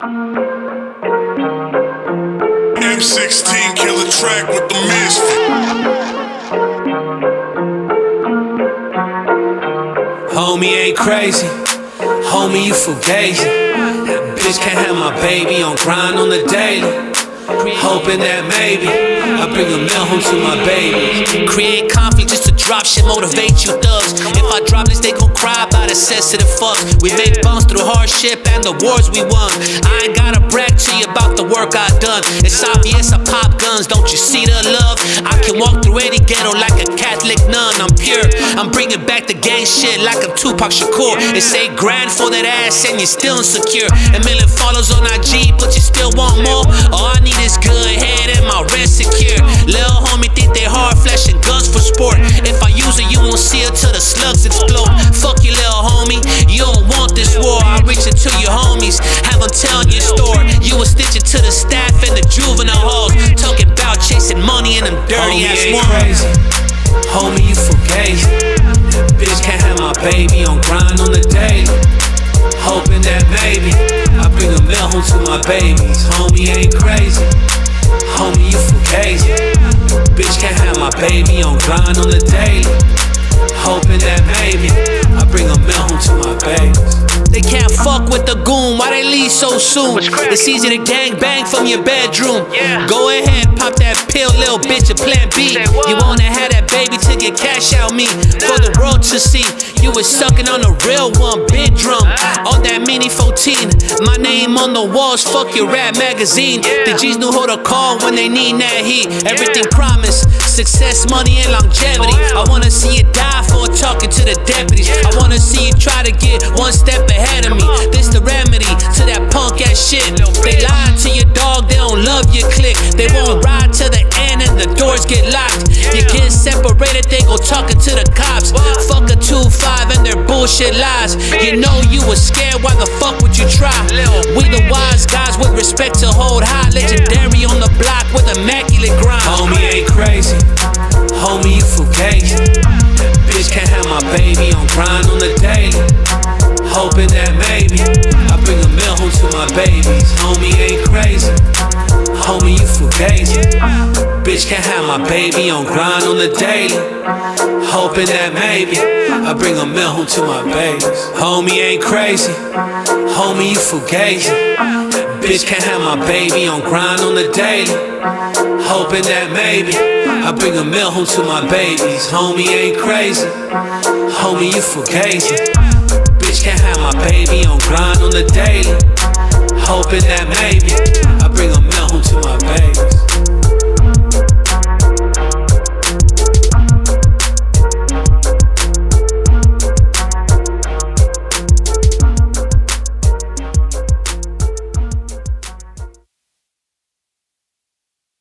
M16 killer track with the misfit. Homie ain't crazy. Homie, you fugazi. That bitch can't have my baby on grind on the daily. Hoping that maybe I bring a meal home to my baby. Create conflict just drop shit, motivate you thugs. If I drop this, they gon' cry about a sensitive fuck. We make bumps through hardship and the wars we won. I ain't gotta brag to you about the work I done. It's obvious I pop guns, don't you see the love? I can walk through any ghetto like a Catholic nun. I'm pure. I'm bringing back the gang shit like I'm Tupac Shakur. It's eight grand for that ass and you're still insecure. A million follows on IG, but you still want more. All I need is good head and my rent secure. You won't see it till the slugs explode. Fuck you, lil homie. You don't want this war. I reach it to your homies, have them telling your story. You was it to the staff in the juvenile halls, talking about chasing money in them dirty Homie ass ain't ones. crazy. Homie, you fugazi. Bitch can't have my baby on grind on the daily. Hoping that maybe I bring a meal home to my babies. Homie ain't crazy. Baby on grind on the daily. Hoping that maybe I bring a meal home to my babies. They can't fuck with the goon. Why they leave so soon? It's easy to gang bang from your bedroom. Go ahead, pop that pill, little bitch, a plan B. You wanna have that baby to get cash out me for the world to see. You was sucking on the real one, big drum. On that mini 14, my name on the walls. Fuck your rap magazine. The G's knew who to call when they need that heat. Everything promised, success, money, and longevity. I wanna see you die for talking to the deputies. I wanna see you try to get one step ahead of me. This the remedy to that punk ass shit. They lie to your dog, they don't love your click. They won't ride to the end and the doors get locked. You get separated, they go talking to the cops. Fuck a 2-5 and their bullshit lies. You know you was scared, why the fuck would you try? We the wise guys with respect to hold high. Legendary on the block with a grind. Bitch can't have my baby on grind on the daily. Hoping that maybe I bring a meal home to my babies. Homie ain't crazy. Homie, you fugazi. Bitch can't have my baby on grind on the daily. Hoping that maybe I bring a meal home to my babies. Homie ain't crazy. Homie, you fugazi. Bitch can't have my baby on grind on the daily. Hoping that maybe I bring a meal home to my babies. Homie ain't crazy. Homie, you fugazi. Bitch can't have my baby on grind on the daily. Hoping that maybe I bring a